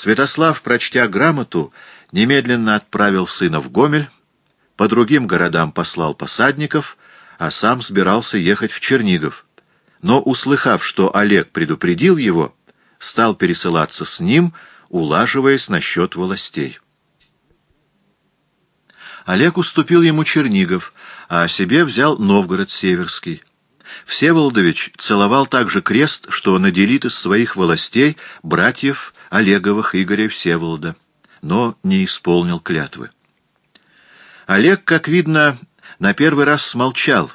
Святослав, прочтя грамоту, немедленно отправил сына в Гомель, по другим городам послал посадников, а сам собирался ехать в Чернигов. Но, услыхав, что Олег предупредил его, стал пересылаться с ним, улаживаясь насчет властей. Олег уступил ему Чернигов, а себе взял Новгород Северский. Всеволодович целовал также крест, что наделит из своих властей братьев Олеговых Игоря Всеволода, но не исполнил клятвы. Олег, как видно, на первый раз смолчал,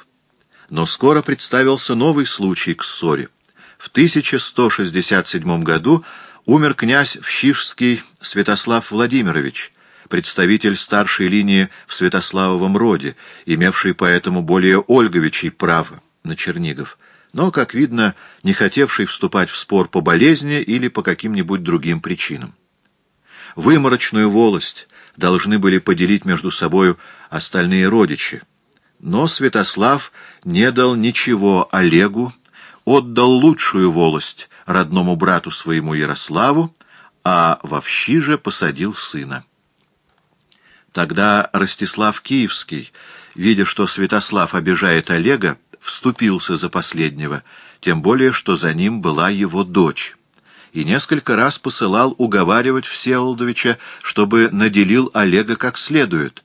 но скоро представился новый случай к ссоре. В 1167 году умер князь Вщишский Святослав Владимирович, представитель старшей линии в Святославовом роде, имевший поэтому более Ольговичей право на Чернигов, но, как видно, не хотевший вступать в спор по болезни или по каким-нибудь другим причинам. Выморочную волость должны были поделить между собою остальные родичи, но Святослав не дал ничего Олегу, отдал лучшую волость родному брату своему Ярославу, а вщи же посадил сына. Тогда Ростислав Киевский, видя, что Святослав обижает Олега, вступился за последнего, тем более, что за ним была его дочь, и несколько раз посылал уговаривать Всеволодовича, чтобы наделил Олега как следует,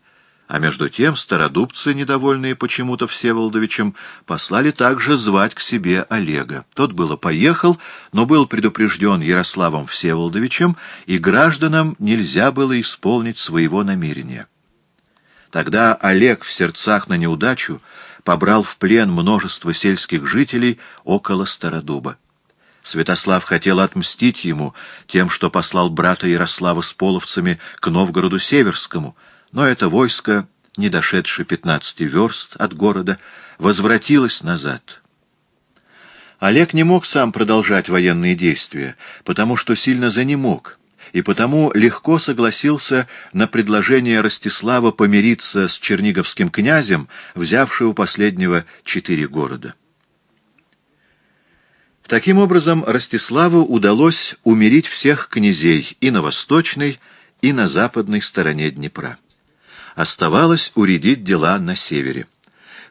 а между тем стародубцы, недовольные почему-то Всеволодовичем, послали также звать к себе Олега. Тот было поехал, но был предупрежден Ярославом Всеволодовичем, и гражданам нельзя было исполнить своего намерения. Тогда Олег в сердцах на неудачу побрал в плен множество сельских жителей около Стародуба. Святослав хотел отмстить ему тем, что послал брата Ярослава с половцами к Новгороду Северскому — но это войско, не дошедшее пятнадцати верст от города, возвратилось назад. Олег не мог сам продолжать военные действия, потому что сильно занемог, и потому легко согласился на предложение Ростислава помириться с черниговским князем, взявший у последнего четыре города. Таким образом, Ростиславу удалось умирить всех князей и на восточной, и на западной стороне Днепра оставалось уредить дела на севере.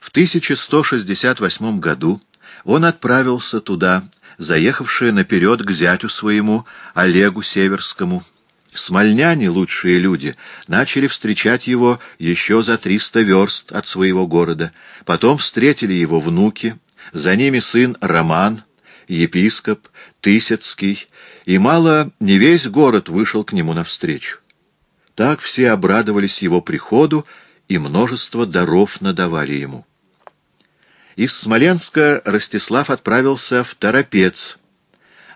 В 1168 году он отправился туда, заехавший наперед к зятю своему, Олегу Северскому. Смольняне, лучшие люди, начали встречать его еще за триста верст от своего города. Потом встретили его внуки, за ними сын Роман, епископ, Тысяцкий, и мало не весь город вышел к нему навстречу. Так все обрадовались его приходу, и множество даров надавали ему. Из Смоленска Ростислав отправился в Торопец,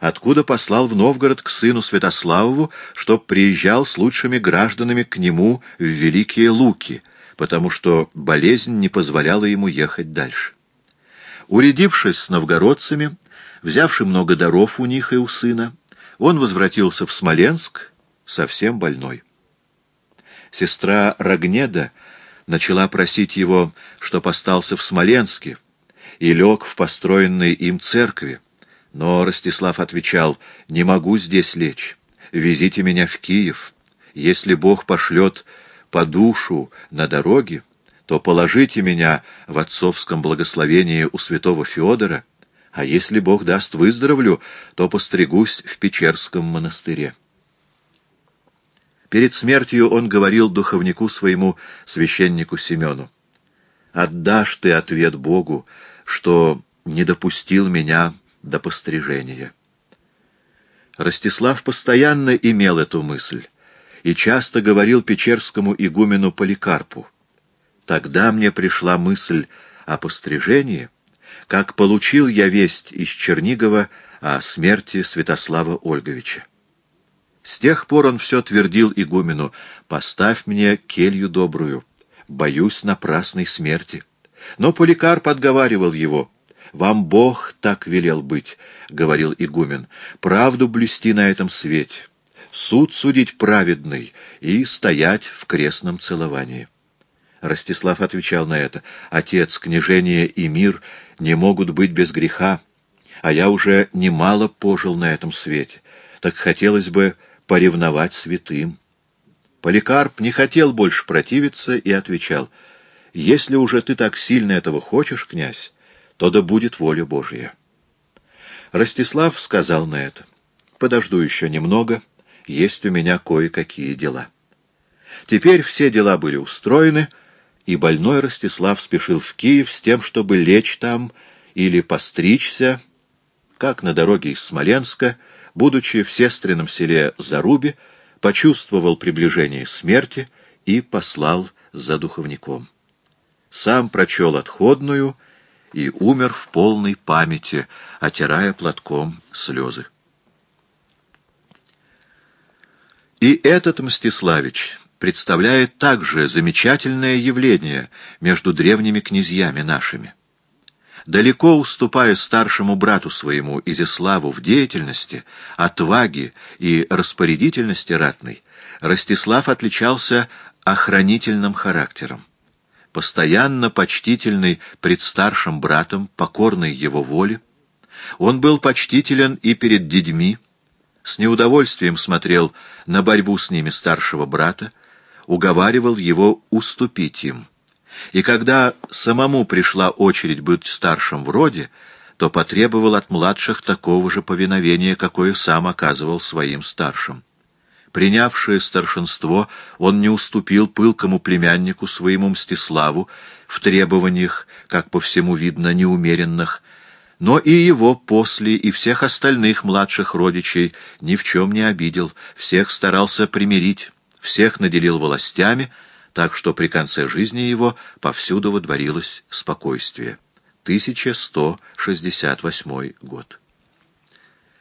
откуда послал в Новгород к сыну Святославову, чтоб приезжал с лучшими гражданами к нему в Великие Луки, потому что болезнь не позволяла ему ехать дальше. Уредившись с новгородцами, взявши много даров у них и у сына, он возвратился в Смоленск совсем больной. Сестра Рогнеда начала просить его, чтоб остался в Смоленске, и лег в построенной им церкви. Но Ростислав отвечал, «Не могу здесь лечь. Везите меня в Киев. Если Бог пошлет по душу на дороге, то положите меня в отцовском благословении у святого Федора, а если Бог даст выздоровлю, то постригусь в Печерском монастыре». Перед смертью он говорил духовнику своему, священнику Семену, «Отдашь ты ответ Богу, что не допустил меня до пострижения». Ростислав постоянно имел эту мысль и часто говорил печерскому игумену Поликарпу, «Тогда мне пришла мысль о пострижении, как получил я весть из Чернигова о смерти Святослава Ольговича. С тех пор он все твердил игумену, «Поставь мне келью добрую, боюсь напрасной смерти». Но Поликарп отговаривал его, «Вам Бог так велел быть», — говорил игумен, — «правду блюсти на этом свете, суд судить праведный и стоять в крестном целовании». Ростислав отвечал на это, «Отец, княжение и мир не могут быть без греха, а я уже немало пожил на этом свете, так хотелось бы поревновать святым. Поликарп не хотел больше противиться и отвечал, «Если уже ты так сильно этого хочешь, князь, то да будет воля Божья». Ростислав сказал на это, «Подожду еще немного, есть у меня кое-какие дела». Теперь все дела были устроены, и больной Ростислав спешил в Киев с тем, чтобы лечь там или постричься, как на дороге из Смоленска, будучи в сестренном селе Зарубе, почувствовал приближение смерти и послал за духовником. Сам прочел отходную и умер в полной памяти, отирая платком слезы. И этот Мстиславич представляет также замечательное явление между древними князьями нашими. Далеко уступая старшему брату своему Изяславу в деятельности, отваге и распорядительности ратной, Ростислав отличался охранительным характером. Постоянно почтительный пред старшим братом, покорный его воле, он был почтителен и перед детьми, с неудовольствием смотрел на борьбу с ними старшего брата, уговаривал его уступить им. И когда самому пришла очередь быть старшим в роде, то потребовал от младших такого же повиновения, какое сам оказывал своим старшим. Принявшее старшинство, он не уступил пылкому племяннику своему Мстиславу в требованиях, как по всему видно, неумеренных, но и его после, и всех остальных младших родичей ни в чем не обидел, всех старался примирить, всех наделил властями, так что при конце жизни его повсюду водворилось спокойствие. 1168 год.